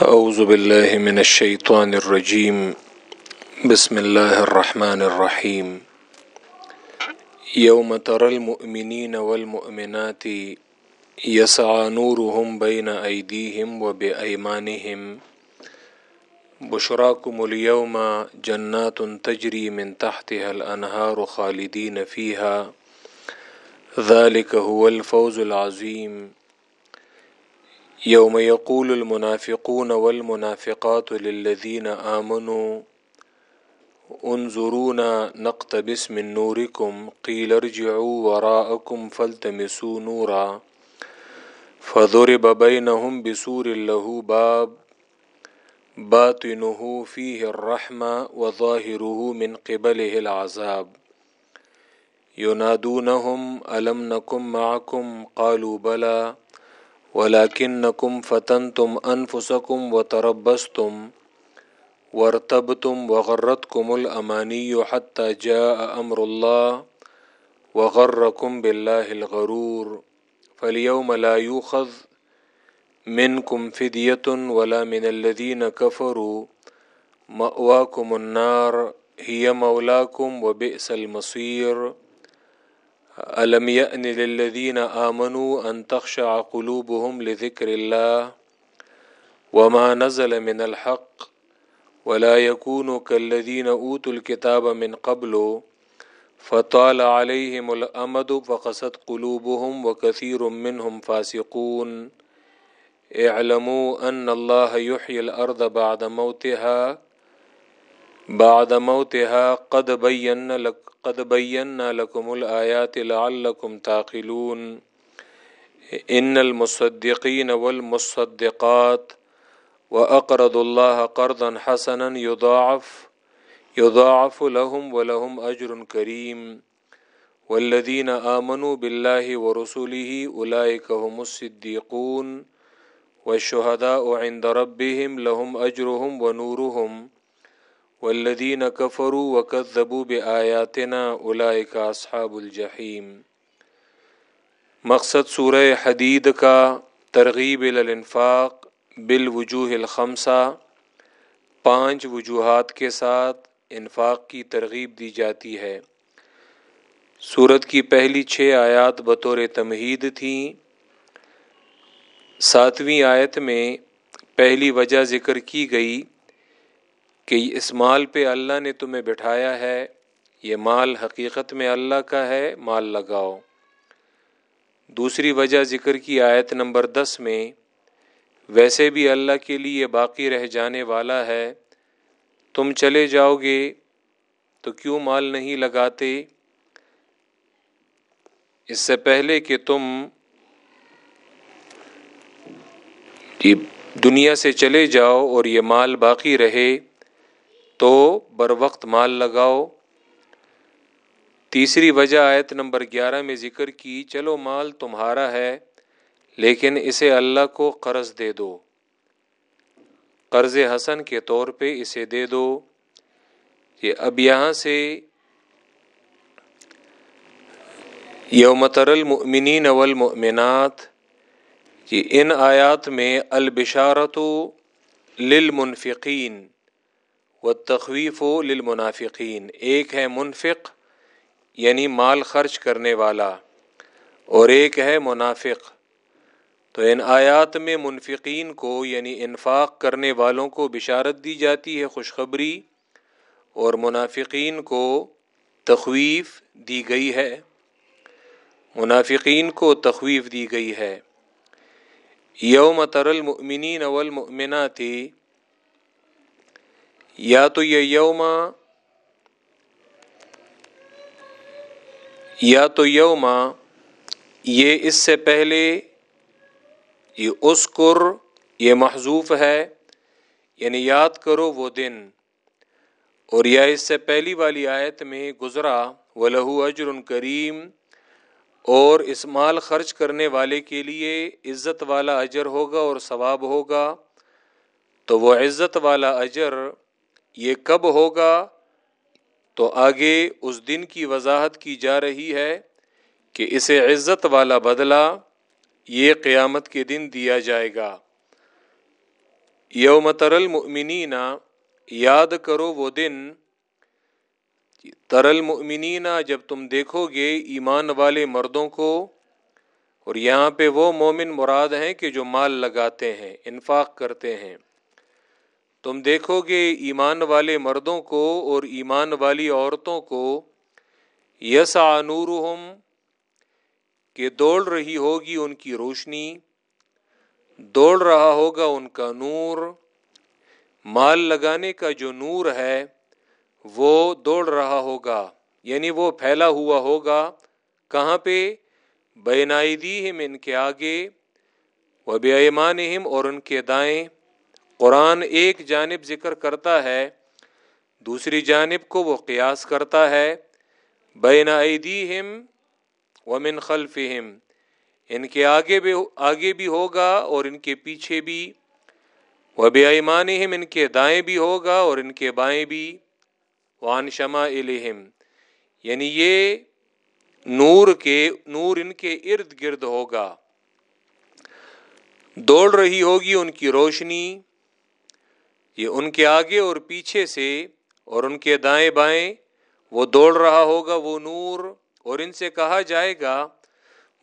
أعوذ بالله من الشيطان الرجيم. بسم الله الرحمن الرحيم. يوم ترى المؤمنين والمؤمنات يسعى نورهم بين أيديهم وبأيمانهم. بشراكم اليوم جنات تجري من تحتها الأنهار خالدين فيها. ذلك هو الفوز العظيم. يوم يقول المنافقون والمنافقات للذين آمنوا، انظرونا نقتبس من نوركم، قيل ارجعوا وراءكم فالتمسوا نورا. فضرب بينهم بسور له باب، باطنه فيه الرحمة وظاهره من قبله العذاب. ينادونهم، ألم نكن معكم؟ قالوا بلى. ولكنكم فتنتم أنفسكم وتربصتم وارتبتم وغرتكم الأماني حتى جاء أمر الله وغركم بالله الغرور فاليوم لا يؤخذ منكم فدية ولا من الذين كفروا مأواكم النار هي مولاكم وبئس المصير ألم يأن للذين آمنوا أن تخشع قلوبهم لذكر الله وما نزل من الحق ولا يكونوا كالذين أوتوا الكتاب من قبل فطال عليهم الأمد فقست قلوبهم وكثير منهم فاسقون اعلموا أن الله يحيي الأرض بعد موتها بعد موتها قد بينا لك قد بينا لكم الآيات لعلكم تعقلون. إن المصدقين والمصدقات وأقرضوا الله قرضا حسنا يضاعف يضاعف لهم ولهم أجر كريم. والذين آمنوا بالله ورسله أولئك هم الصديقون. والشهداء عند ربهم لهم أجرهم ونورهم. والذين كفروا وكذبوا بآياتنا أولئك أصحاب الجحيم مقصد سورہ حدید کا ترغیب الانفاق بالوجوہ الخمسہ، پانچ وجوہات کے ساتھ انفاق کی ترغیب دی جاتی ہے۔ سورت کی پہلی چھ آیات بطور تمہید تھیں۔ ساتویں آیت میں پہلی وجہ ذکر کی گئی کہ اس مال پہ اللہ نے تمہیں بٹھایا ہے، یہ مال حقیقت میں اللہ کا ہے، مال لگاؤ۔ دوسری وجہ ذکر کی آیت نمبر دس میں، ویسے بھی اللہ کے لیے باقی رہ جانے والا ہے۔ تم چلے جاؤ گے تو کیوں مال نہیں لگاتے؟ اس سے پہلے کہ تم دنیا سے چلے جاؤ اور یہ مال باقی رہے۔ تو بر وقت مال لگاؤ۔ تیسری وجہ آیت نمبر گیارہ میں ذکر کی، چلو مال تمہارا ہے، لیکن اسے اللہ کو قرض دے دو۔ قرض حسن کے طور پہ اسے دے دو۔ یہ اب یہاں سے یوم تر المؤمنین والمؤمنات، یہ ان آیات میں البشارت للمنفقین۔ و تخویف و للمنافقین۔ ایک ہے منفق یعنی مال خرچ کرنے والا، اور ایک ہے منافق۔ تو ان آیات میں منفقین کو یعنی انفاق کرنے والوں کو بشارت دی جاتی ہے خوشخبری، اور منافقین کو تخویف دی گئی ہے۔ منافقین کو تخویف دی گئی ہے۔ یوم تر المؤمنین والمؤمنات یا تو یہ یوم یا تو یوم یہ اس سے پہلے یہ اسکر یہ محضوف ہے یعنی یاد کرو وہ دن۔ اور یا اس سے پہلی والی آیت میں گزرا و لہو اجر کریم۔ اور اس مال خرچ کرنے والے کے لیے عزت والا اجر ہوگا اور ثواب ہوگا۔ تو وہ عزت والا اجر یہ کب ہوگا؟ تو آگے اس دن کی وضاحت کی جا رہی ہے کہ اسے عزت والا بدلہ یہ قیامت کے دن دیا جائے گا۔ یوم ترل مؤمنینا یاد کرو وہ دن۔ ترل مؤمنینا جب تم دیکھو گے ایمان والے مردوں کو، اور یہاں پہ وہ مومن مراد ہیں کہ جو مال لگاتے ہیں، انفاق کرتے ہیں۔ تم دیکھو گے ایمان والے مردوں کو اور ایمان والی عورتوں کو یسا نور کہ دوڑ رہی ہوگی ان کی روشنی، دوڑ رہا ہوگا ان کا نور، مال لگانے کا جو نور ہے، وہ دوڑ رہا ہوگا یعنی وہ پھیلا ہوا ہوگا، کہاں پہ؟ بینائی ہم ان کے آگے، و بے ایمان اور ان کے دائیں۔ قرآن ایک جانب ذکر کرتا ہے، دوسری جانب کو وہ قیاس کرتا ہے، بین ایدیہم ومن خلفہم۔ ان کے آگے بھی آگے بھی ہوگا اور ان کے پیچھے بھی۔ وہ بے ایمانہم ان کے دائیں بھی ہوگا اور ان کے بائیں بھی۔ وان شما الہم یعنی یہ نور کے، نور ان کے ارد گرد ہوگا۔ دوڑ رہی ہوگی ان کی روشنی۔ یہ ان کے آگے اور پیچھے سے اور ان کے دائیں بائیں وہ دوڑ رہا ہوگا، وہ نور، اور ان سے کہا جائے گا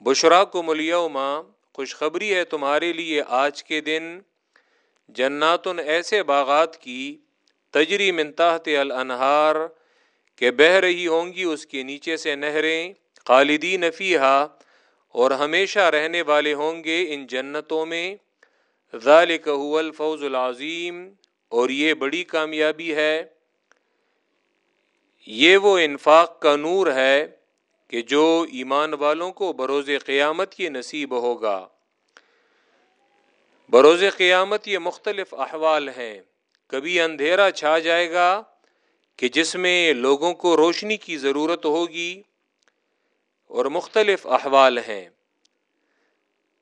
بشرا کو ملیوما خوشخبری ہے تمہارے لیے آج کے دن، جناتن ایسے باغات کی، تجری منتاحت الانہار، کہ بہہ رہی ہوں گی اس کے نیچے سے نہریں خالدی نفیحہ اور ہمیشہ رہنے والے ہوں گے ان جنتوں میں۔ ذالک هو الفوز العظیم۔ اور یہ بڑی کامیابی ہے۔ یہ وہ انفاق کا نور ہے کہ جو ایمان والوں کو بروز قیامت یہ نصیب ہوگا۔ بروز قیامت یہ مختلف احوال ہیں۔ کبھی اندھیرا چھا جائے گا کہ جس میں لوگوں کو روشنی کی ضرورت ہوگی اور مختلف احوال ہیں۔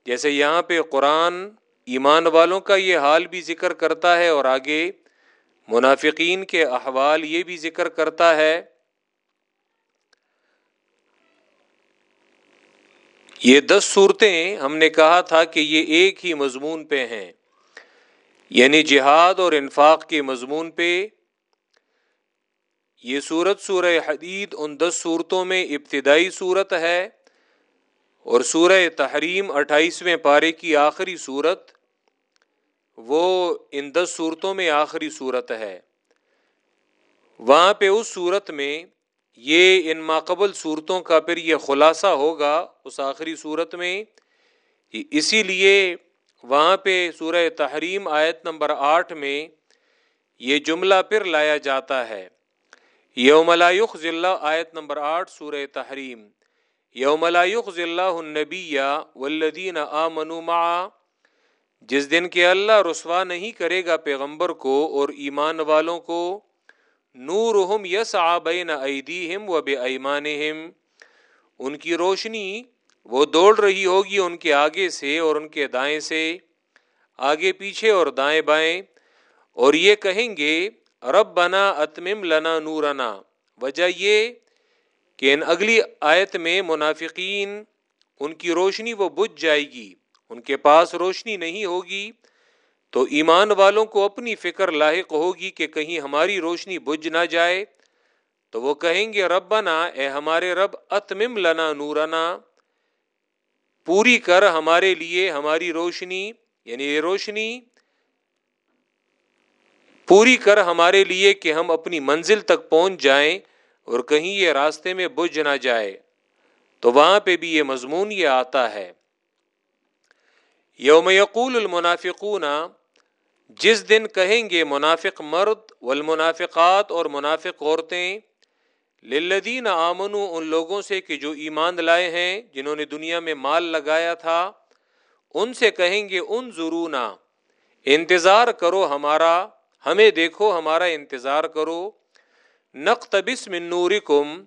جیسے یہاں پہ قرآن ایمان والوں کا یہ حال بھی ذکر کرتا ہے اور آگے منافقین کے احوال یہ بھی ذکر کرتا ہے۔ یہ دس صورتیں ہم نے کہا تھا کہ یہ ایک ہی مضمون پہ ہیں۔ یعنی جہاد اور انفاق کے مضمون پہ۔ یہ صورت سورہ حدید ان دس صورتوں میں ابتدائی صورت ہے اور سورہ تحریم اٹھائیسویں پارے کی آخری صورت۔ وہ ان دس صورتوں میں آخری صورت ہے۔ وہاں پہ اس صورت میں یہ ان ماقبل صورتوں کا پھر یہ خلاصہ ہوگا اس آخری صورت میں۔ اسی لیے وہاں پہ سورہ تحریم آیت نمبر آٹھ میں یہ جملہ پھر لایا جاتا ہے۔ یوم لا ضلع آیت نمبر آٹھ، سورہ تحریم۔ یوم لا ضلع النبی والذین آمنوا معا جس دن کے اللہ رسوا نہیں کرے گا پیغمبر کو اور ایمان والوں کو نور ہم یس آبین ایدیہم و بے ایمان ان کی روشنی وہ دوڑ رہی ہوگی ان کے آگے سے اور ان کے دائیں سے، آگے پیچھے اور دائیں بائیں۔ اور یہ کہیں گے رب بنا اتمم لنا نورنا۔ وجہ یہ کہ ان اگلی آیت میں منافقین، ان کی روشنی وہ بجھ جائے گی۔ ان کے پاس روشنی نہیں ہوگی، تو ایمان والوں کو اپنی فکر لاحق ہوگی کہ کہیں ہماری روشنی بجھ نہ جائے۔ تو وہ کہیں گے رب بنا اے ہمارے رب، اتمم لنا نورنا۔ پوری کر ہمارے لیے ہماری روشنی یعنی یہ روشنی۔ پوری کر ہمارے لیے کہ ہم اپنی منزل تک پہنچ جائیں اور کہیں یہ راستے میں بجھ نہ جائے۔ تو وہاں پہ بھی یہ مضمون یہ آتا ہے۔ یوم یقول المنافقون، جس دن کہیں گے منافق مرد والمنافقات اور منافق عورتیں، للذین آمنو ان لوگوں سے کہ جو ایمان لائے ہیں، جنہوں نے دنیا میں مال لگایا تھا، ان سے کہیں گے ان ضرونا انتظار کرو ہمارا، ہمیں دیکھو، ہمارا انتظار کرو، نقتبس من نورکم،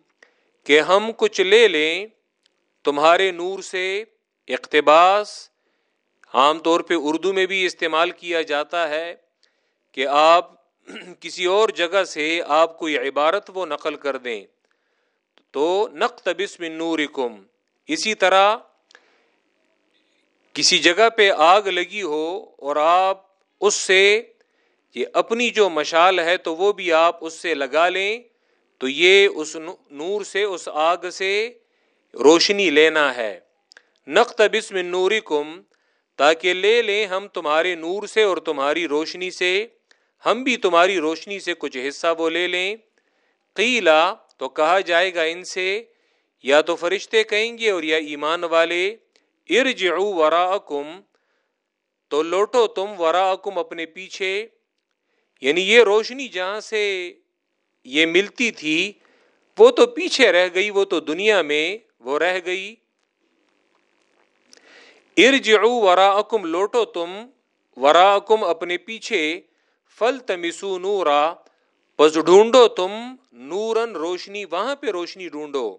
کہ ہم کچھ لے لیں، تمہارے نور سے اقتباس عام طور پہ اردو میں بھی استعمال کیا جاتا ہے کہ آپ کسی اور جگہ سے آپ کو یہ عبارت وہ نقل کر دیں۔ تو نقتبس من نورکم، اسی طرح کسی جگہ پہ آگ لگی ہو اور آپ اس سے، یہ اپنی جو مشال ہے تو وہ بھی آپ اس سے لگا لیں، تو یہ اس نور سے، اس آگ سے روشنی لینا ہے۔ نقط بسم نوری کم تاکہ لے لیں ہم تمہارے نور سے اور تمہاری روشنی سے، ہم بھی تمہاری روشنی سے کچھ حصہ وہ لے لیں۔ قیلا تو کہا جائے گا ان سے، یا تو فرشتے کہیں گے اور یا ایمان والے، ارجعو وراءکم، تو لوٹو تم وراءکم اپنے پیچھے۔ یعنی یہ روشنی جہاں سے یہ ملتی تھی، وہ تو پیچھے رہ گئی، وہ تو دنیا میں وہ رہ گئی۔ ارجعو وراءکم، لوٹو تم وراءکم اپنے پیچھے فل تمسو نورا، پس ڈھونڈو تم نورن روشنی، وہاں پہ روشنی ڈھونڈو۔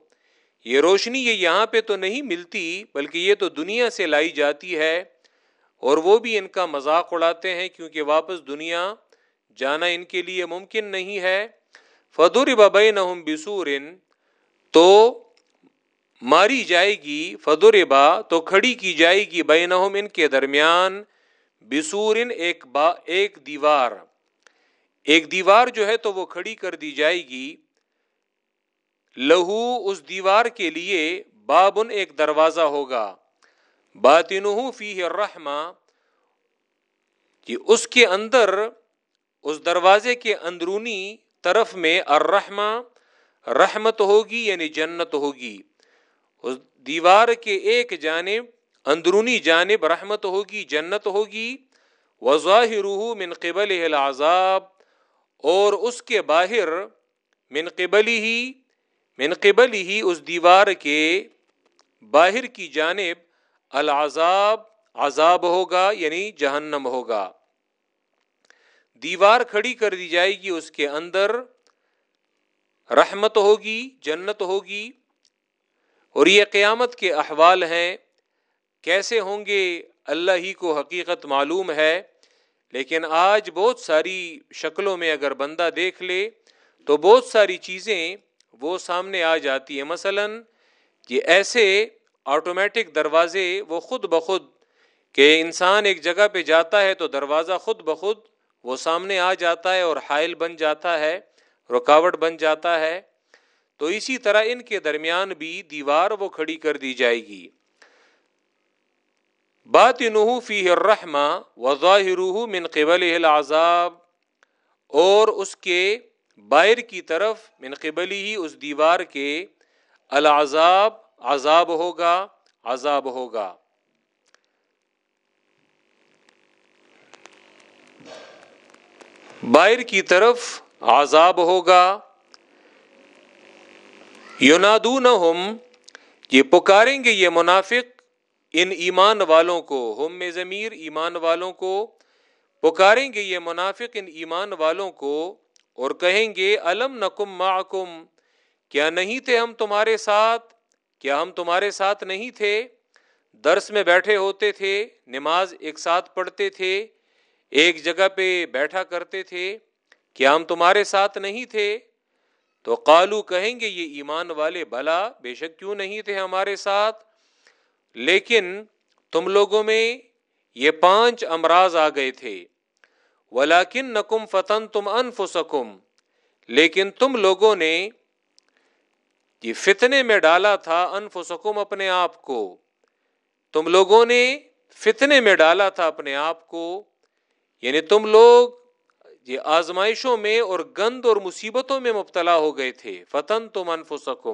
یہ روشنی یہ یہاں پہ تو نہیں ملتی، بلکہ یہ تو دنیا سے لائی جاتی ہے۔ اور وہ بھی ان کا مذاق اڑاتے ہیں، کیونکہ واپس دنیا جانا ان کے لیے ممکن نہیں ہے۔ فدور ببئی نہ تو ماری جائے گی فدور با تو کھڑی کی جائے گی بین ان کے درمیان۔ بسور ایک با، ایک دیوار۔ ایک دیوار جو ہے تو وہ کھڑی کر دی جائے گی۔ لہو اس دیوار کے لیے بابن ایک دروازہ ہوگا۔ باطن فی رحما کہ اس کے اندر، اس دروازے کے اندرونی طرف میں الرحمہ رحمت ہوگی یعنی جنت ہوگی۔ اس دیوار کے ایک جانب اندرونی جانب رحمت ہوگی، جنت ہوگی وضاحر من قبل العذاب، اور اس کے باہر من قبلی ہی من قبل ہی اس دیوار کے باہر کی جانب العذاب، عذاب ہوگا یعنی جہنم ہوگا۔ دیوار کھڑی کر دی جائے گی، اس کے اندر رحمت ہوگی، جنت ہوگی۔ اور یہ قیامت کے احوال ہیں، کیسے ہوں گے اللہ ہی کو حقیقت معلوم ہے، لیکن آج بہت ساری شکلوں میں اگر بندہ دیکھ لے تو بہت ساری چیزیں وہ سامنے آ جاتی ہیں۔ مثلا یہ ایسے آٹومیٹک دروازے وہ خود بخود کہ انسان ایک جگہ پہ جاتا ہے تو دروازہ خود بخود وہ سامنے آ جاتا ہے اور حائل بن جاتا ہے، رکاوٹ بن جاتا ہے۔ تو اسی طرح ان کے درمیان بھی دیوار وہ کھڑی کر دی جائے گی۔ بات نحو فی الرحمہ وظاہر من قبل العذاب، اور اس کے باہر کی طرف من قبل ہی اس دیوار کے العذاب، عذاب ہوگا عذاب ہوگا۔ باہر کی طرف عذاب ہوگا۔ یونادونہم یہ پکاریں گے یہ منافق، ان ایمان والوں کو، ہم میں ضمیر ایمان والوں کو، پکاریں گے یہ منافق ان ایمان والوں کو، اور کہیں گے علم نکم معکم، کیا نہیں تھے ہم تمہارے ساتھ؟ کیا ہم تمہارے ساتھ نہیں تھے؟ درس میں بیٹھے ہوتے تھے، نماز ایک ساتھ پڑھتے تھے، ایک جگہ پہ بیٹھا کرتے تھے، کیا ہم تمہارے ساتھ نہیں تھے؟ تو قالو کہیں گے یہ ایمان والے بلا بے شک کیوں نہیں تھے ہمارے ساتھ؟ لیکن تم لوگوں میں یہ پانچ امراض آ گئے تھے۔ ولاکن نکم فتن تم انف سکم لیکن تم لوگوں نے یہ فتنے میں ڈالا تھا انف سکم اپنے آپ کو۔ تم لوگوں نے فتنے میں ڈالا تھا اپنے آپ کو۔ یعنی تم لوگ یہ آزمائشوں میں اور گند اور مصیبتوں میں مبتلا ہو گئے تھے۔ فتن تم انف سکم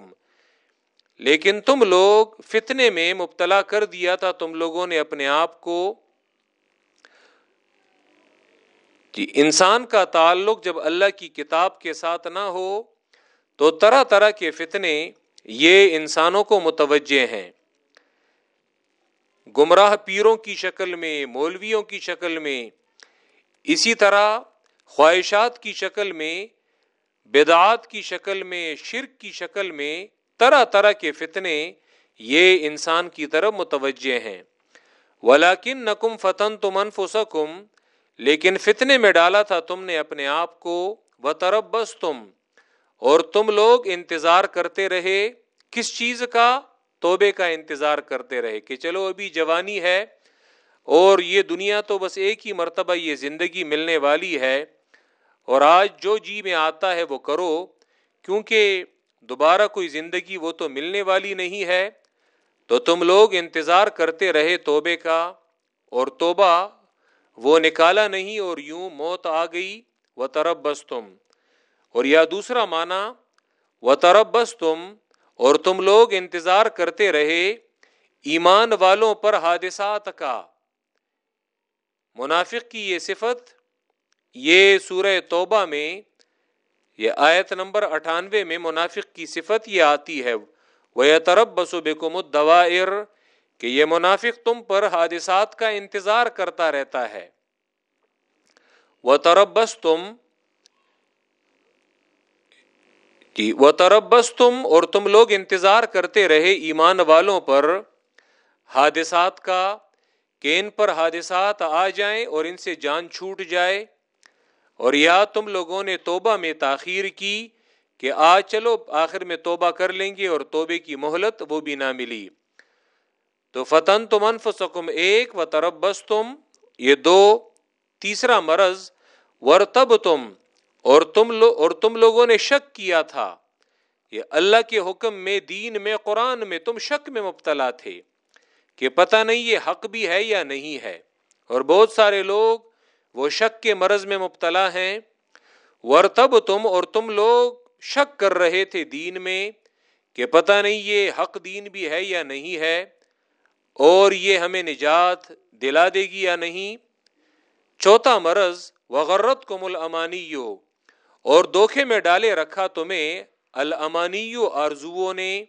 لیکن تم لوگ فتنے میں مبتلا کر دیا تھا، تم لوگوں نے اپنے آپ کو۔ کہ انسان کا تعلق جب اللہ کی کتاب کے ساتھ نہ ہو، تو طرح طرح کے فتنے یہ انسانوں کو متوجہ ہیں۔ گمراہ پیروں کی شکل میں، مولویوں کی شکل میں، اسی طرح خواہشات کی شکل میں، بدعات کی شکل میں، شرک کی شکل میں طرح طرح کے فتنے یہ انسان کی طرف متوجہ ہیں۔ ولاکن نکم فتن تم انفسکم لیکن فتنے میں ڈالا تھا تم نے اپنے آپ کو۔ و طرف بس تم اور تم لوگ انتظار کرتے رہے۔ کس چیز کا؟ توبے کا انتظار کرتے رہے کہ چلو ابھی جوانی ہے۔ اور یہ دنیا تو بس ایک ہی مرتبہ یہ زندگی ملنے والی ہے، اور آج جو جی میں آتا ہے وہ کرو، کیونکہ دوبارہ کوئی زندگی وہ تو ملنے والی نہیں ہے۔ تو تم لوگ انتظار کرتے رہے توبے کا، اور توبہ وہ نکالا نہیں اور یوں موت آ گئی۔ وہ ترب بس تم اور یا دوسرا معنی وہ ترب بس تم اور تم لوگ انتظار کرتے رہے ایمان والوں پر حادثات کا۔ منافق کی یہ صفت، یہ سورہ توبہ میں، یہ آیت نمبر اٹھانوے میں منافق کی صفت یہ آتی ہے۔ وہ ترب بس و کہ یہ منافق تم پر حادثات کا انتظار کرتا رہتا ہے۔ وہ تربس تم جی، وہ تربس تم اور تم لوگ انتظار کرتے رہے ایمان والوں پر حادثات کا کہ ان پر حادثات آ جائیں اور ان سے جان چھوٹ جائے۔ اور یا تم لوگوں نے توبہ میں تاخیر کی کہ آج چلو، آخر میں توبہ کر لیں گے اور توبے کی مہلت وہ بھی نہ ملی۔ تو فتن تم انف سکم ایک و تربس تم یہ دو۔ تیسرا مرض ورتب تم اور تم لو، اور تم لوگوں نے شک کیا تھا یہ اللہ کے حکم میں، دین میں، قرآن میں تم شک میں مبتلا تھے۔ کہ پتہ نہیں یہ حق بھی ہے یا نہیں ہے۔ اور بہت سارے لوگ وہ شک کے مرض میں مبتلا ہیں۔ ورتب تم اور تم لوگ شک کر رہے تھے دین میں کہ پتہ نہیں یہ حق دین بھی ہے یا نہیں ہے اور یہ ہمیں نجات دلا دے گی یا نہیں۔ چوتھا مرض وغرت کو مل اور دھوکھے میں ڈالے رکھا تمہیں المانی آرزو نے۔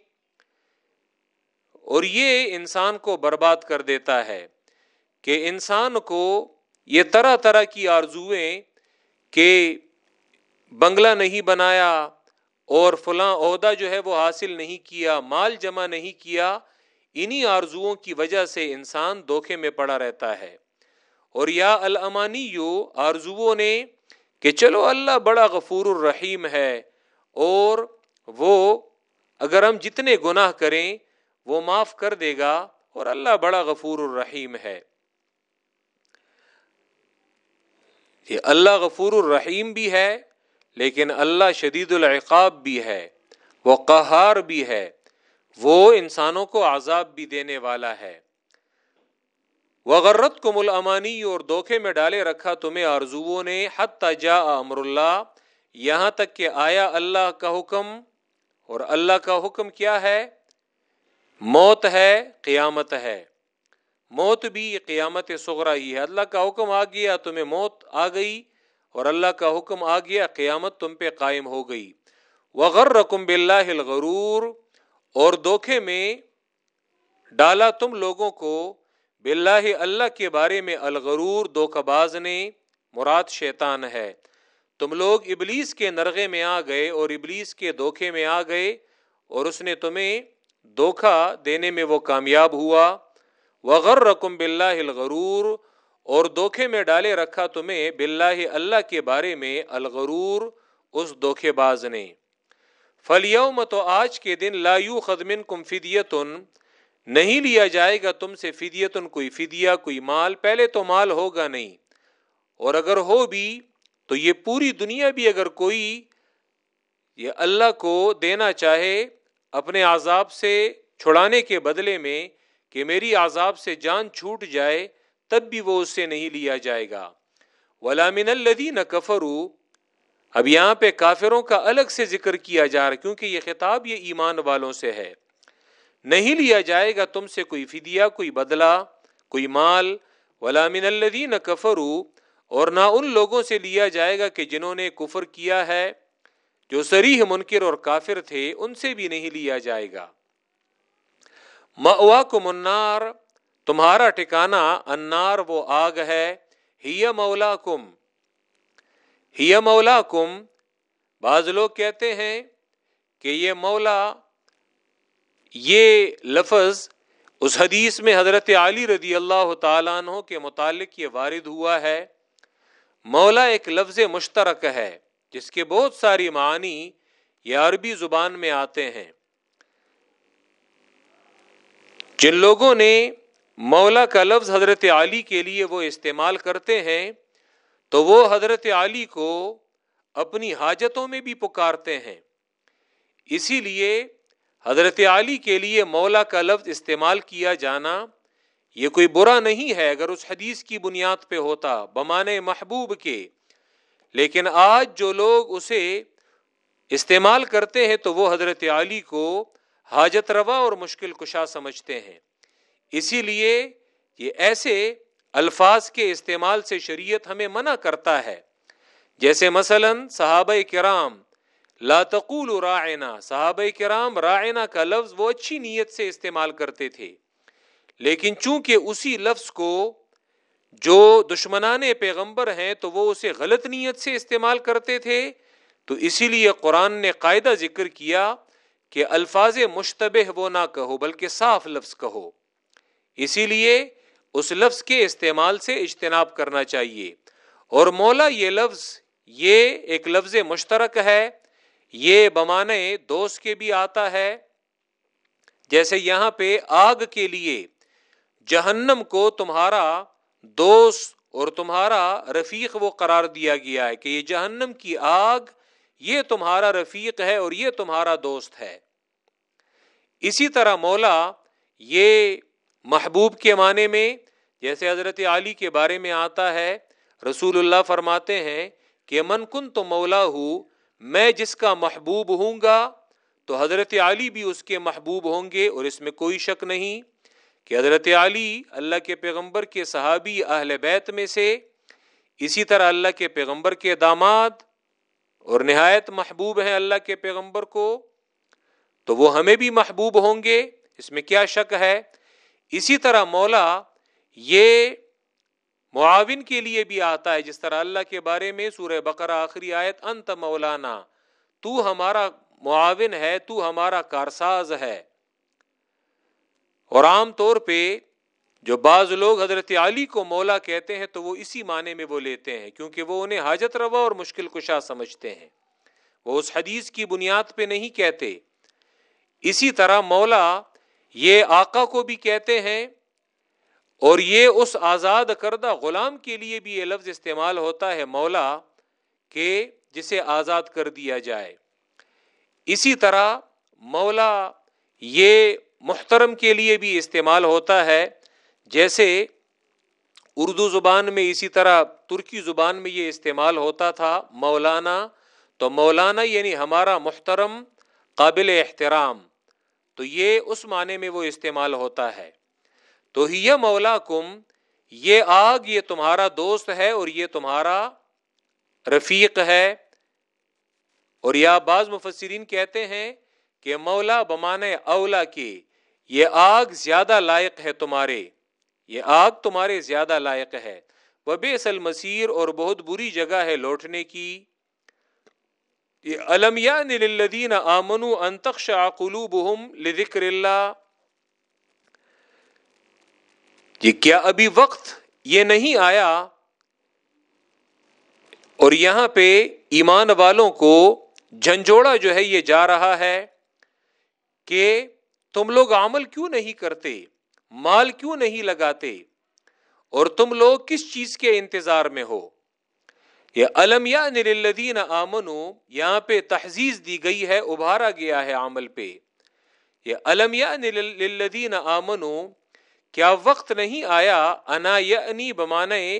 اور یہ انسان کو برباد کر دیتا ہے کہ انسان کو یہ طرح طرح کی آرزویں کہ بنگلہ نہیں بنایا اور فلاں عہدہ جو ہے وہ حاصل نہیں کیا، مال جمع نہیں کیا، انہی آرزوؤں کی وجہ سے انسان دھوکے میں پڑا رہتا ہے۔ اور یا المانی یو آرزو نے کہ چلو اللہ بڑا غفور الرحیم ہے اور وہ اگر ہم جتنے گناہ کریں وہ معاف کر دے گا اور اللہ بڑا غفور الرحیم ہے۔ یہ اللہ غفور الرحیم بھی ہے، لیکن اللہ شدید العقاب بھی ہے، وہ قہار بھی ہے، وہ انسانوں کو عذاب بھی دینے والا ہے۔ وغرت کو ملامانی اور دھوکے میں ڈالے رکھا تمہیں آرزو نے حت جا امر اللہ، یہاں تک کہ آیا اللہ کا حکم۔ اور اللہ کا حکم کیا ہے؟ موت ہے، قیامت ہے۔ موت بھی قیامت سغرا ہی ہے۔ اللہ کا حکم آ گیا، تمہیں موت آ گئی اور اللہ کا حکم آ گیا، قیامت تم پہ قائم ہو گئی۔ وغر رقم بلّہ الغرور۔ اور دھوکھے میں ڈالا تم لوگوں کو بلّہ اللہ کے بارے میں الغرور، دھوکہ باز نے مراد شیطان ہے۔ تم لوگ ابلیس کے نرغے میں آ گئے اور ابلیس کے دھوکے میں آ گئے اور اس نے تمہیں دھوکھا دینے میں وہ کامیاب ہوا۔ وغر رقم بلّہ الغرور۔ اور دھوکھے میں ڈالے رکھا تمہیں بلّہ اللہ کے بارے میں الغرور، اس دھوکھے باز نے۔ فلیوم تو آج کے دن لا یو خدمن کم فدیتن نہیں لیا جائے گا تم سے فدیتن کوئی فدیہ، کوئی مال، پہلے تو مال ہوگا نہیں۔ اور اگر ہو بھی، تو یہ پوری دنیا بھی اگر کوئی یہ اللہ کو دینا چاہے اپنے عذاب سے چھڑانے کے بدلے میں کہ میری عذاب سے جان چھوٹ جائے، تب بھی وہ اس سے نہیں لیا جائے گا۔ ولامن الدین کفرو اب یہاں پہ کافروں کا الگ سے ذکر کیا جا رہا کیونکہ یہ خطاب یہ ایمان والوں سے ہے۔ نہیں لیا جائے گا تم سے کوئی فدیہ، کوئی بدلہ، کوئی مال۔ ولامن الدین کفرو اور نہ ان لوگوں سے لیا جائے گا کہ جنہوں نے کفر کیا ہے۔ جو سریح منکر اور کافر تھے، ان سے بھی نہیں لیا جائے گا۔ موا کو منار تمہارا ٹھکانا انار وہ آگ ہے۔ ہی مولا کم ہی مولا کم بعض لوگ کہتے ہیں کہ یہ مولا، یہ لفظ اس حدیث میں حضرت علی رضی اللہ تعالیٰ عنہ کے متعلق یہ وارد ہوا ہے۔ مولا ایک لفظ مشترک ہے۔ جس کے بہت ساری معنی یہ عربی زبان میں آتے ہیں۔ جن لوگوں نے مولا کا لفظ حضرت علی کے لیے وہ استعمال کرتے ہیں، تو وہ حضرت علی کو اپنی حاجتوں میں بھی پکارتے ہیں۔ اسی لیے حضرت علی کے لیے مولا کا لفظ استعمال کیا جانا یہ کوئی برا نہیں ہے۔ اگر اس حدیث کی بنیاد پہ ہوتا، بمانے محبوب کے لیکن آج جو لوگ اسے استعمال کرتے ہیں تو وہ حضرت علی کو حاجت روا اور مشکل کشا سمجھتے ہیں۔ اسی لیے یہ ایسے الفاظ کے استعمال سے شریعت ہمیں منع کرتا ہے۔ جیسے مثلا صحابہ کرام، لا تقول راعنا۔ صحابہ کرام راعنا کا لفظ وہ اچھی نیت سے استعمال کرتے تھے۔ لیکن چونکہ اسی لفظ کو جو دشمنان پیغمبر ہیں تو وہ اسے غلط نیت سے استعمال کرتے تھے۔ تو اسی لیے قرآن نے قاعدہ ذکر کیا کہ الفاظ مشتبہ وہ نہ کہو بلکہ صاف لفظ کہو۔ اسی لیے اس لفظ کے استعمال سے اجتناب کرنا چاہیے۔ اور مولا یہ لفظ، یہ ایک لفظ مشترک ہے۔ یہ بمانے دوست کے بھی آتا ہے۔ جیسے یہاں پہ آگ کے لیے جہنم کو تمہارا دوست اور تمہارا رفیق وہ قرار دیا گیا ہے کہ یہ جہنم کی آگ یہ تمہارا رفیق ہے اور یہ تمہارا دوست ہے۔ اسی طرح مولا یہ محبوب کے معنی میں جیسے حضرت علی کے بارے میں آتا ہے، رسول اللہ فرماتے ہیں کہ من کن تو مولا ہوں میں جس کا محبوب ہوں گا تو حضرت علی بھی اس کے محبوب ہوں گے اور اس میں کوئی شک نہیں۔ کہ حضرت علی اللہ کے پیغمبر کے صحابی اہل بیت میں سے اسی طرح اللہ کے پیغمبر کے داماد اور نہایت محبوب ہیں اللہ کے پیغمبر کو، تو وہ ہمیں بھی محبوب ہوں گے۔ اس میں کیا شک ہے؟ اسی طرح مولا یہ معاون کے لیے بھی آتا ہے، جس طرح اللہ کے بارے میں سورہ بقرہ آخری آیت، انت مولانا، تو ہمارا معاون ہے، تو ہمارا کارساز ہے۔ اور عام طور پہ جو بعض لوگ حضرت علی کو مولا کہتے ہیں تو وہ اسی معنی میں وہ لیتے ہیں، کیونکہ وہ انہیں حاجت روا اور مشکل کشا سمجھتے ہیں۔ وہ اس حدیث کی بنیاد پہ نہیں کہتے۔ اسی طرح مولا یہ آقا کو بھی کہتے ہیں اور یہ اس آزاد کردہ غلام کے لیے بھی یہ لفظ استعمال ہوتا ہے مولا کہ جسے آزاد کر دیا جائے۔ اسی طرح مولا یہ محترم کے لیے بھی استعمال ہوتا ہے۔ جیسے اردو زبان میں اسی طرح ترکی زبان میں یہ استعمال ہوتا تھا، مولانا۔ تو مولانا یعنی ہمارا محترم قابل احترام۔ تو یہ اس معنی میں وہ استعمال ہوتا ہے۔ تو یہ مولا کم یہ آگ، یہ تمہارا دوست ہے اور یہ تمہارا رفیق ہے۔ اور یا بعض مفسرین کہتے ہیں کہ مولا بمانے اولا کی یہ آگ زیادہ لائق ہے تمہارے، یہ آگ تمہارے زیادہ لائق ہے۔ وہ بے اصل مسیر اور بہت بری جگہ ہے لوٹنے کی۔ للذین آمنوا ان تخشع قلوبهم لذکر اللہ۔ یہ کیا ابھی وقت یہ نہیں آیا؟ اور یہاں پہ ایمان والوں کو جھنجھوڑا جو ہے یہ جا رہا ہے کہ تم لوگ عمل کیوں نہیں کرتے؟ مال کیوں نہیں لگاتے؟ اور تم لوگ کس چیز کے انتظار میں ہو؟ یہ علم یا نلدین آمنو یہاں پہ تحزیز دی گئی ہے، ابھارا گیا ہے عمل پہ۔ یہ علم یا نلدین آمنو کیا وقت نہیں آیا؟ انا یعنی بمانے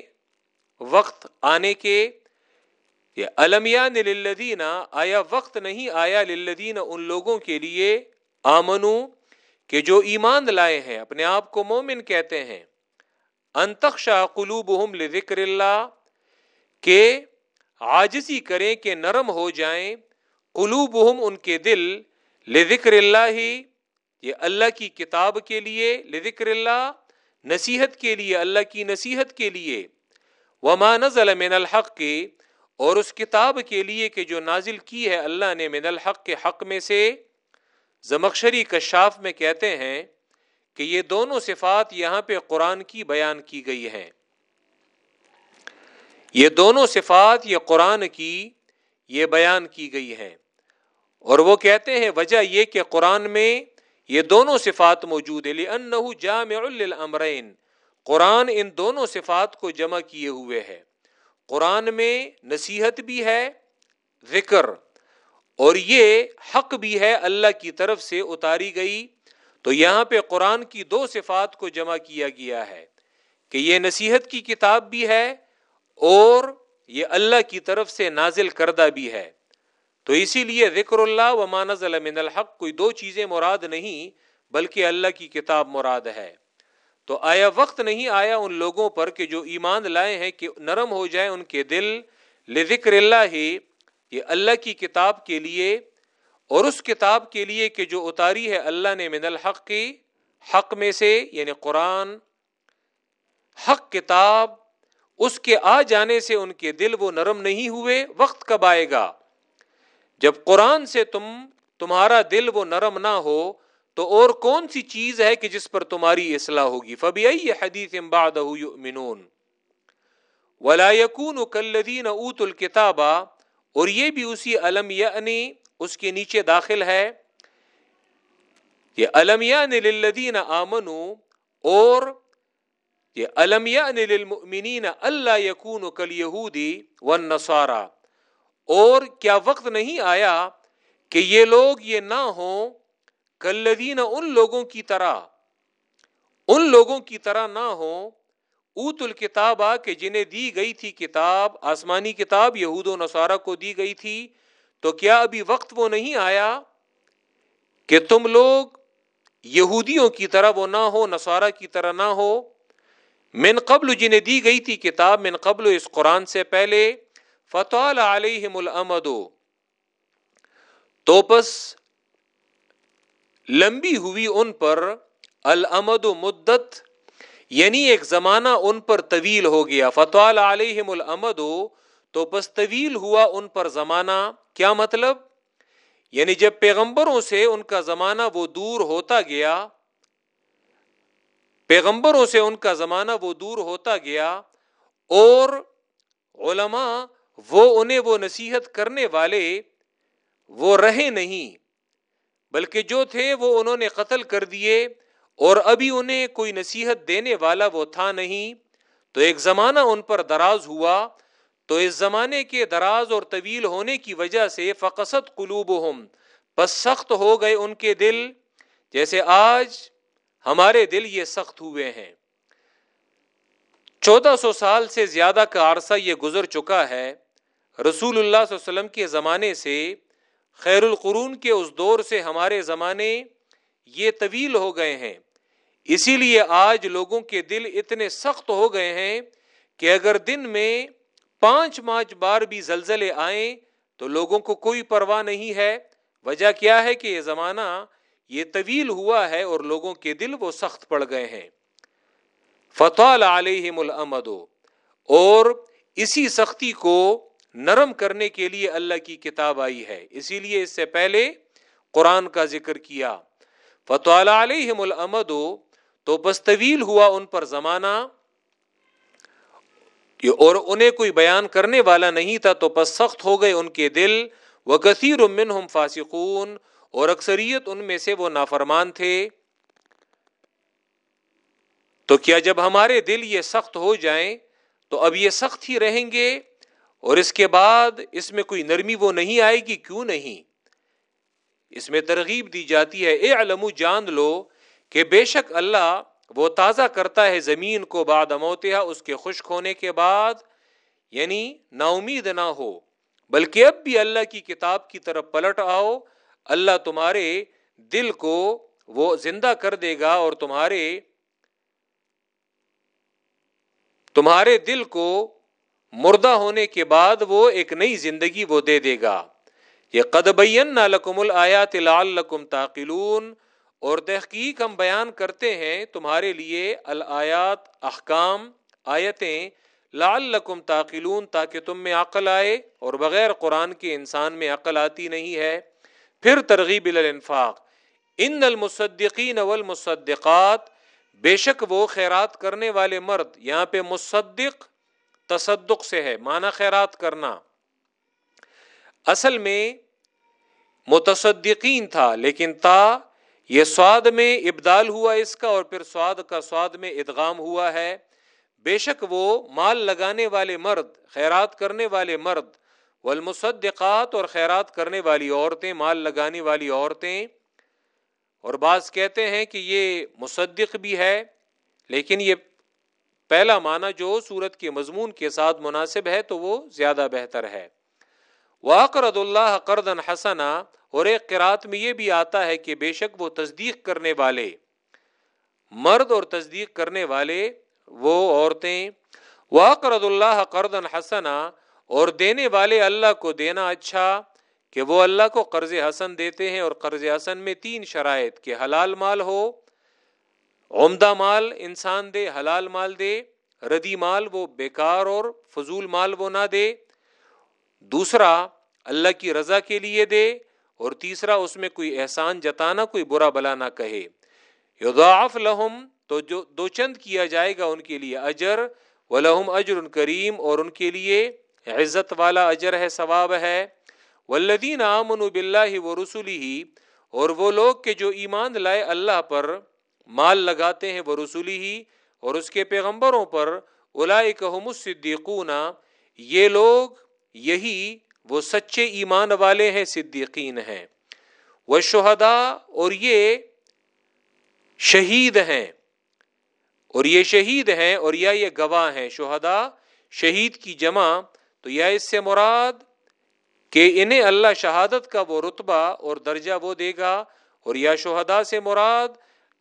وقت آنے کے۔ یہ علمیا نلدین آیا وقت نہیں آیا للدین ان لوگوں کے لیے آمنو کہ جو ایمان لائے ہیں، اپنے آپ کو مومن کہتے ہیں۔ انتخشا قلوب ذکر اللہ، کہ آجزی کریں کہ نرم ہو جائیں۔ قلوب ان کے دل لذکر اللہ ہی یہ اللہ کی کتاب کے لیے لذکر اللہ، نصیحت کے لیے، اللہ کی نصیحت کے لیے۔ وما نزل من الحق کے اور اس کتاب کے لیے کہ جو نازل کی ہے، اللہ نے من الحق کے حق میں سے۔ زمخشری کشاف میں کہتے ہیں کہ یہ دونوں صفات یہاں پہ قرآن کی بیان کی گئی ہیں۔ یہ دونوں صفات یہ قرآن کی یہ بیان کی گئی ہیں۔ اور وہ کہتے ہیں وجہ یہ کہ قرآن میں یہ دونوں صفات موجود ہے لأنه جامع للامرین قرآن ان دونوں صفات کو جمع کیے ہوئے ہے۔ قرآن میں نصیحت بھی ہے، ذکر اور یہ حق بھی ہے اللہ کی طرف سے اتاری گئی۔ تو یہاں پہ قرآن کی دو صفات کو جمع کیا گیا ہے کہ یہ نصیحت کی کتاب بھی ہے اور یہ اللہ کی طرف سے نازل کردہ بھی ہے۔ تو اسی لیے ذکر اللہ و مانز من الحق، کوئی دو چیزیں مراد نہیں بلکہ اللہ کی کتاب مراد ہے۔ تو آیا وقت نہیں آیا ان لوگوں پر کہ جو ایمان لائے ہیں کہ نرم ہو جائے ان کے دل۔ لذکر اللہ ہی یہ اللہ کی کتاب کے لیے اور اس کتاب کے لیے کہ جو اتاری ہے اللہ نے من الحق کی، حق میں سے یعنی قرآن، حق کتاب، اس کے آ جانے سے ان کے دل وہ نرم نہیں ہوئے، وقت کب آئے گا؟ جب قرآن سے تم، تمہارا دل وہ نرم نہ ہو، تو اور کون سی چیز ہے کہ جس پر تمہاری اصلاح ہوگی؟ فبی حدیث ولا یقون کلدین اوت الکتابہ اور یہ بھی اسی علم یعنی اس کے نیچے داخل ہے یہ علم یعنی للذین آمنو اور یہ علم یعنی للمؤمنین اللہ یکون کل یہودی والنصارہ اور کیا وقت نہیں آیا کہ یہ لوگ یہ نہ ہوں کلدین ان لوگوں کی طرح، ان لوگوں کی طرح نہ ہوں اوت الکتاب آ کہ جنہیں دی گئی تھی کتاب، آسمانی کتاب، یہود و نصارہ کو دی گئی تھی۔ تو کیا ابھی وقت وہ نہیں آیا کہ تم لوگ یہودیوں کی طرح وہ نہ ہو، نصارہ کی طرح نہ ہو؟ من قبل جنہیں دی گئی تھی کتاب، من قبل اس قرآن سے پہلے۔ فتح علیہم الامد۔ تو پس لمبی ہوئی ان پر الامد مدت۔ یعنی ایک زمانہ ان پر طویل ہو گیا۔ فتح علیہم الامد تو پس طویل ہوا ان پر زمانہ۔ کیا مطلب؟ یعنی جب پیغمبروں سے ان کا زمانہ وہ دور ہوتا گیا، پیغمبروں سے ان کا زمانہ وہ دور ہوتا گیا، اور علماء وہ انہیں وہ نصیحت کرنے والے وہ رہے نہیں، بلکہ جو تھے وہ انہوں نے قتل کر دیے۔ اور ابھی انہیں کوئی نصیحت دینے والا وہ تھا نہیں۔ تو ایک زمانہ ان پر دراز ہوا۔ تو اس زمانے کے دراز اور طویل ہونے کی وجہ سے فقصت قلوب پس سخت ہو گئے ان کے دل۔ جیسے آج ہمارے دل یہ سخت ہوئے ہیں۔ چودہ سو سال سے زیادہ کا عرصہ یہ گزر چکا ہے۔ رسول اللہ صلی اللہ علیہ وسلم کے زمانے سے خیر القرون کے اس دور سے ہمارے زمانے یہ طویل ہو گئے ہیں۔ اسی لیے آج لوگوں کے دل اتنے سخت ہو گئے ہیں کہ اگر دن میں پانچ پانچ بار بھی زلزلے آئیں تو لوگوں کو کوئی پرواہ نہیں ہے۔ وجہ کیا ہے کہ یہ زمانہ یہ طویل ہوا ہے اور لوگوں کے دل وہ سخت پڑ گئے ہیں۔ فتح علیہم الامد، اور اسی سختی کو نرم کرنے کے لیے اللہ کی کتاب آئی ہے۔ اسی لیے اس سے پہلے قرآن کا ذکر کیا۔ فتح علیہم الامد تو بس طویل ہوا ان پر زمانہ اور انہیں کوئی بیان کرنے والا نہیں تھا تو بس سخت ہو گئے ان کے دل وہ کثیر امن ہم فاسقون، اور اکثریت ان میں سے وہ نافرمان تھے۔ تو کیا جب ہمارے دل یہ سخت ہو جائیں تو اب یہ سخت ہی رہیں گے؟ اور اس کے بعد اس میں کوئی نرمی وہ نہیں آئے گی؟ کیوں نہیں؟ اس میں ترغیب دی جاتی ہے۔ اے علم جان لو کہ بے شک اللہ وہ تازہ کرتا ہے زمین کو بعد موتیا اس کے خشک ہونے کے بعد یعنی نا امید نہ ہو، بلکہ اب بھی اللہ کی کتاب کی طرف پلٹ آؤ، اللہ تمہارے دل کو وہ زندہ کر دے گا اور تمہارے تمہارے دل کو مردہ ہونے کے بعد وہ ایک نئی زندگی وہ دے دے گا۔ یہ قدبین لکم الیات لعلکم تاقلون اور تحقیق ہم بیان کرتے ہیں تمہارے لیے الایات احکام، آیتیں، لعلکم تاقلون تاکہ تم میں عقل آئے اور بغیر قرآن کے انسان میں عقل آتی نہیں ہے۔ پھر ترغیب الانفاق۔ ان المصدقین والمصدقات، بے شک وہ خیرات کرنے والے مرد، یہاں پہ مصدق تصدق سے ہے مانا خیرات کرنا۔ اصل میں متصدقین تھا، لیکن تا یہ سواد میں ابدال ہوا اس کا اور پھر سواد کا سواد میں ادغام ہوا ہے۔ بے شک وہ مال لگانے والے مرد، خیرات کرنے والے مرد، والمصدقات اور خیرات کرنے والی عورتیں، مال لگانے والی عورتیں۔ اور بعض کہتے ہیں کہ یہ مصدق بھی ہے، لیکن یہ پہلا معنی جو سورت کے مضمون کے ساتھ مناسب ہے تو وہ زیادہ بہتر ہے۔ واقرد اللہ قردن حسنا، اور ایک قرات میں یہ بھی آتا ہے کہ بے شک وہ تصدیق کرنے والے، مرد اور تصدیق کرنے والے وہ عورتیں واقرد اللہ قردن حسنا، اور دینے والے اللہ کو دینا اچھا کہ وہ اللہ کو قرض حسن دیتے ہیں، اور قرض حسن میں تین شرائط کہ حلال مال ہو، عمدہ مال انسان دے، حلال مال دے، ردی مال وہ بیکار اور فضول مال وہ نہ دے۔ دوسرا، اللہ کی رضا کے لیے دے، اور تیسرا، اس میں کوئی احسان جتانا، کوئی برا بلا نہ کہے۔ یضاعف لہم، تو جو دو چند کیا جائے گا ان کے لیے اجر و لہم اجر کریم، اور ان کے لیے عزت والا اجر ہے، ثواب ہے۔ والذین آمنوا باللہ و رسولی ہی اور وہ لوگ کے جو ایمان لائے اللہ پر، مال لگاتے ہیں وہ رسولی ہی اور اس کے پیغمبروں پر اولائکہم الصدیقون، یہ لوگ یہی وہ سچے ایمان والے ہیں، صدیقین ہیں۔ وہ شہدا اور یہ شہید ہیں۔ اور یہ شہید ہیں اور یا یہ گواہ ہیں۔ شہدا شہید کی جمع، تو یا اس سے مراد کہ انہیں اللہ شہادت کا وہ رتبہ اور درجہ وہ دے گا، اور یا شہدا سے مراد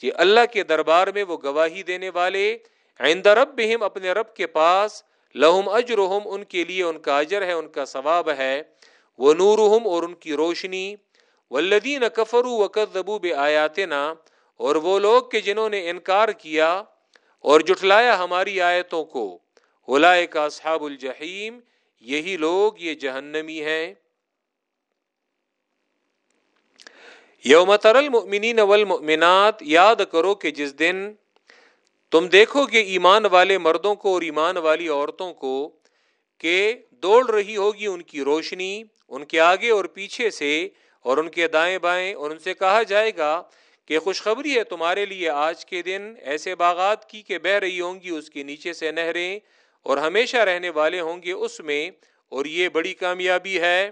کہ اللہ کے دربار میں وہ گواہی دینے والے عند رب اپنے رب کے پاس لہم اجرہم، ان کے لیے ان کا اجر ہے، ان کا ثواب ہے وہ نورہم اور ان کی روشنی، والذین کفروا وکذبوا بآیاتنا، اور وہ لوگ کہ جنہوں نے انکار کیا اور جٹلایا ہماری آیتوں کو اولئک اصحاب الجحیم، یہی لوگ، یہ جہنمی ہیں۔ یوم تر المؤمنین والمؤمنات، یاد کرو کہ جس دن تم دیکھو کہ ایمان والے مردوں کو اور ایمان والی عورتوں کو کہ دوڑ رہی ہوگی ان کی روشنی ان کے آگے اور پیچھے سے اور ان کے دائیں بائیں اور ان سے کہا جائے گا کہ خوشخبری ہے تمہارے لیے آج کے دن، ایسے باغات کی کہ بہ رہی ہوں گی، اس کے نیچے سے نہریں اور ہمیشہ رہنے والے ہوں گے اس میں اور یہ بڑی کامیابی ہے۔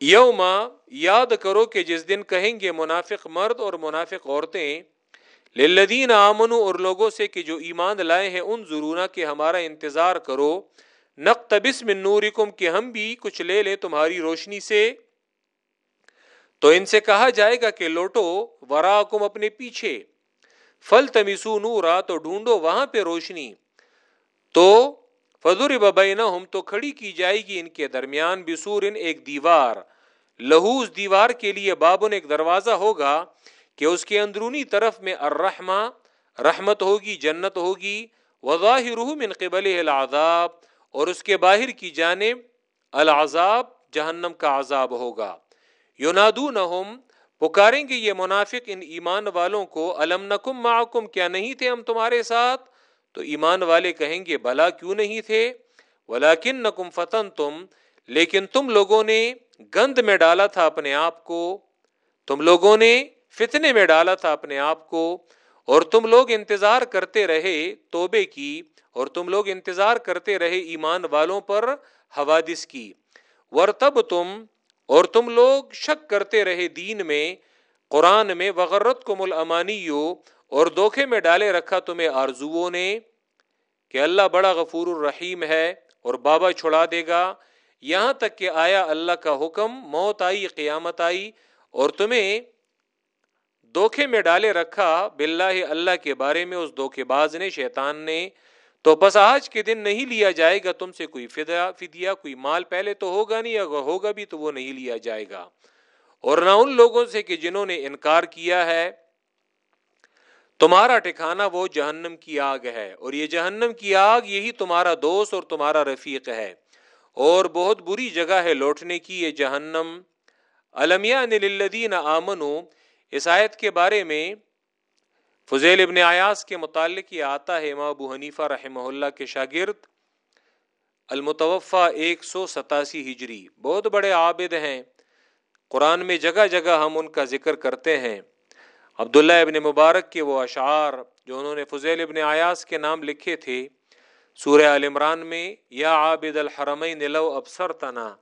یوما یاد کرو کہ جس دن کہیں گے منافق مرد اور منافق عورتیں للذین آمنو اور لوگوں سے کہ جو ایمان لائے ہیں، ان ضرورہ کہ ہمارا انتظار کرو۔ نقتبس من نورکم، کہ ہم بھی کچھ لے لیں تمہاری روشنی سے۔ تو ان سے کہا جائے گا کہ لوٹو وراکم اپنے پیچھے۔ فل تمیسو نورا، تو ڈھونڈو وہاں پہ روشنی۔ تو فضور ببینہم تو کھڑی کی جائے گی ان کے درمیان بسور ان ایک دیوار۔ لہوز دیوار کے لیے، بابن ایک دروازہ ہوگا۔ کہ اس کے اندرونی طرف میں الرحمہ، رحمت ہوگی، جنت ہوگی وظاہر من قبل العذاب، اور اس کے باہر کی جانب العذاب، جہنم کا عذاب ہوگا۔ یونادونہم پکاریں گے یہ منافق ان ایمان والوں کو علم نکم معکم، کیا نہیں تھے ہم تمہارے ساتھ؟ تو ایمان والے کہیں گے، بلا کیوں نہیں تھے؟ ولیکن نکم فتن تم لیکن تم لوگوں نے گند میں ڈالا تھا اپنے آپ کو۔ تم لوگوں نے فتنے میں ڈالا تھا اپنے آپ کو، اور تم لوگ انتظار کرتے رہے توبے کی، اور تم لوگ انتظار کرتے رہے ایمان والوں پر حوادث کی۔ ورتب تم، اور تم لوگ شک کرتے رہے دین میں، قرآن میں وغرت کو مل اور دھوکھے میں ڈالے رکھا تمہیں آرزو نے کہ اللہ بڑا غفور الرحیم ہے اور بابا چھڑا دے گا۔ یہاں تک کہ آیا اللہ کا حکم، موت آئی، قیامت آئی، اور تمہیں دھوکھے میں ڈالے رکھا بلّہ اللہ کے بارے میں اس دھوکے باز نے شیطان نے، تو بس آج کے دن نہیں لیا جائے گا تم سے کوئی فدیا کوئی مال پہلے تو ہوگا نہیں، اگر ہوگا بھی تو وہ نہیں لیا جائے گا۔ اور نہ ان لوگوں سے کہ جنہوں نے انکار کیا ہے۔ تمہارا ٹھکانا وہ جہنم کی آگ ہے، اور یہ جہنم کی آگ یہی تمہارا دوست اور تمہارا رفیق ہے۔ اور بہت بری جگہ ہے لوٹنے کی، یہ جہنم۔ المیہ نلدین آمنو اس آیت کے بارے میں فضیل ابن آیاس کے متعلق یہ آتا ہے، امام ابو حنیفہ رحمہ اللہ کے شاگرد المتوفہ ایک سو ستاسی ہجری۔ بہت بڑے عابد ہیں۔ قرآن میں جگہ جگہ ہم ان کا ذکر کرتے ہیں۔ عبداللہ ابن مبارک کے وہ اشعار جو انہوں نے فضیل ابن آیاس کے نام لکھے تھے، سورہ عمران میں، یا عابد الحرمین لو ابسر تنا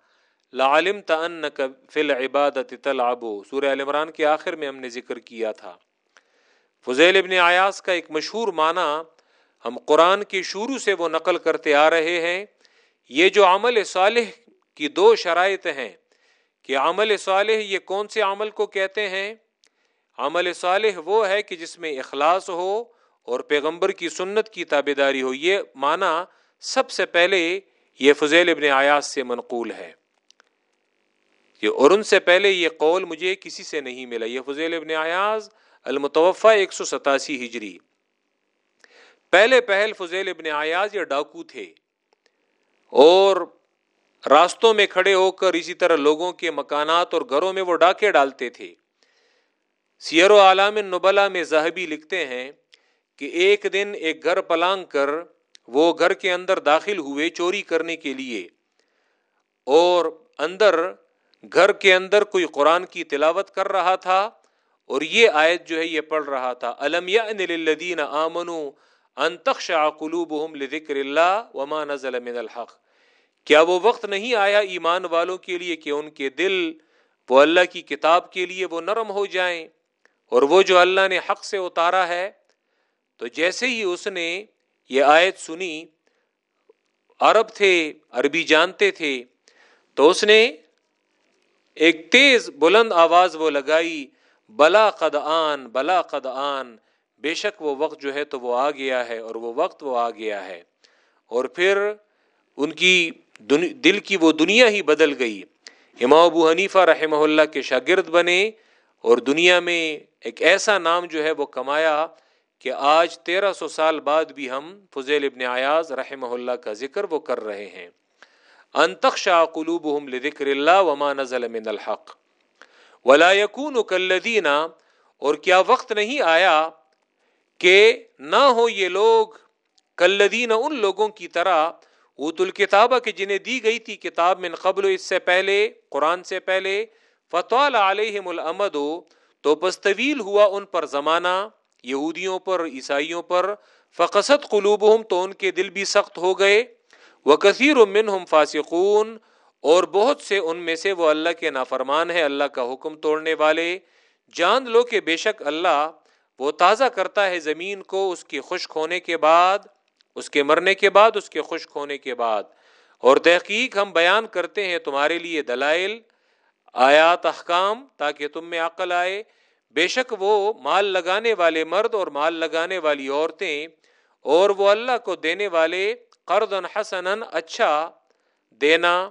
لعلم تن فل عبادت تلعبو سورہ عال عمران کے آخر میں ہم نے ذکر کیا تھا۔ فضیل ابن آیاس کا ایک مشہور معنی، ہم قرآن کے شروع سے وہ نقل کرتے آ رہے ہیں، یہ جو عمل صالح کی دو شرائط ہیں، کہ عمل صالح یہ کون سے عمل کو کہتے ہیں؟ عمل صالح وہ ہے کہ جس میں اخلاص ہو اور پیغمبر کی سنت کی تابے داری ہو، یہ معنی سب سے پہلے یہ فضیل ابن آیاس سے منقول ہے۔ اور ان سے پہلے یہ قول مجھے کسی سے نہیں ملا۔ یہ فضیل ابن آیاز المتوفہ ایک سو ستاسی ہجری۔ پہلے پہل فضیل ابن آیاز یہ ڈاکو تھے۔ اور راستوں میں کھڑے ہو کر اسی طرح لوگوں کے مکانات اور گھروں میں وہ ڈاکے ڈالتے تھے۔ سیر و عالم نبلا میں زہبی لکھتے ہیں کہ ایک دن ایک گھر پلانگ کر وہ گھر کے اندر داخل ہوئے چوری کرنے کے لیے اور اندر گھر کے اندر کوئی قرآن کی تلاوت کر رہا تھا اور یہ آیت جو ہے یہ پڑھ رہا تھا۔ الم للذین آمنوا ان تخشع قلوبهم لذکر اللہ وما نزل من الحق۔ کیا وہ وقت نہیں آیا ایمان والوں کے لیے کہ ان کے دل وہ اللہ کی کتاب کے لیے وہ نرم ہو جائیں اور وہ جو اللہ نے حق سے اتارا ہے؟ تو جیسے ہی اس نے یہ آیت سنی، عرب تھے، عربی جانتے تھے، تو اس نے ایک تیز بلند آواز وہ لگائی، بلا قد آن، بلا قد آن، بے شک وہ وقت جو ہے تو وہ آ گیا ہے اور وہ وقت وہ آ گیا ہے۔ اور پھر ان کی دل کی وہ دنیا ہی بدل گئی۔ امام ابو حنیفہ رحمہ اللہ کے شاگرد بنے اور دنیا میں ایک ایسا نام جو ہے وہ کمایا کہ آج تیرہ سو سال بعد بھی ہم فضیل ابن آیاز رحمہ اللہ کا ذکر وہ کر رہے ہیں۔ انتخشا قلوب لذکر اللہ وما نزل من الحق. ولا یقون کلدینہ اور کیا وقت نہیں آیا کہ نہ ہو یہ لوگ کلدین ان لوگوں کی طرح اوت الکتابہ کے جنہیں دی گئی تھی کتاب من قبل اس سے پہلے، قرآن سے پہلے فتوال علیہم الامد، تو پس طویل ہوا ان پر زمانہ، یہودیوں پر، عیسائیوں پر فقصت قلوبہم تو ان کے دل بھی سخت ہو گئے۔ وہ کثیر منہم فاسقون، اور بہت سے ان میں سے وہ اللہ کے نافرمان ہیں، اللہ کا حکم توڑنے والے۔ جان لو کہ بے شک اللہ وہ تازہ کرتا ہے زمین کو اس کے خشک ہونے کے بعد، اس کے مرنے کے بعد، اس کے خشک ہونے کے بعد۔ اور تحقیق ہم بیان کرتے ہیں تمہارے لیے دلائل، آیات، احکام، تاکہ تم میں عقل آئے۔ بے شک وہ مال لگانے والے مرد اور مال لگانے والی عورتیں، اور وہ اللہ کو دینے والے۔ قرض حسن اچھا دینا،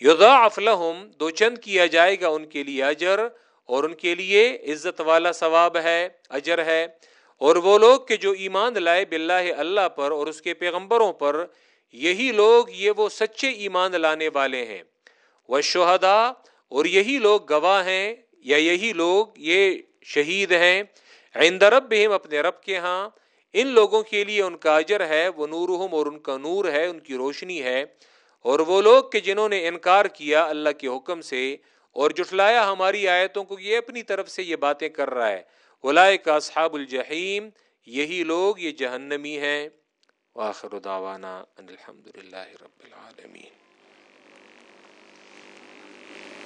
یضاعف لهم دو چند کیا جائے گا ان کے لیے اجر، اور ان کے لیے عزت والا ثواب ہے، اجر ہے۔ اور وہ لوگ کہ جو ایمان لائے باللہ اللہ پر اور اس کے پیغمبروں پر، یہی لوگ یہ وہ سچے ایمان لانے والے ہیں۔ وہ شہدا اور یہی لوگ گواہ ہیں، یا یہی لوگ یہ شہید ہیں۔ عند ربہم اپنے رب کے ہاں ان لوگوں کے لیے ان کا اجر ہے، وہ نورہم اور ان کا نور ہے، ان کی روشنی ہے۔ اور وہ لوگ کہ جنہوں نے انکار کیا اللہ کے حکم سے، اور جٹلایا ہماری آیتوں کو، یہ اپنی طرف سے یہ باتیں کر رہا ہے۔ اولائے کا اصحاب الجحیم، یہی لوگ، یہ جہنمی ہیں۔ واخر دعوانا ان الحمد للہ رب العالمین۔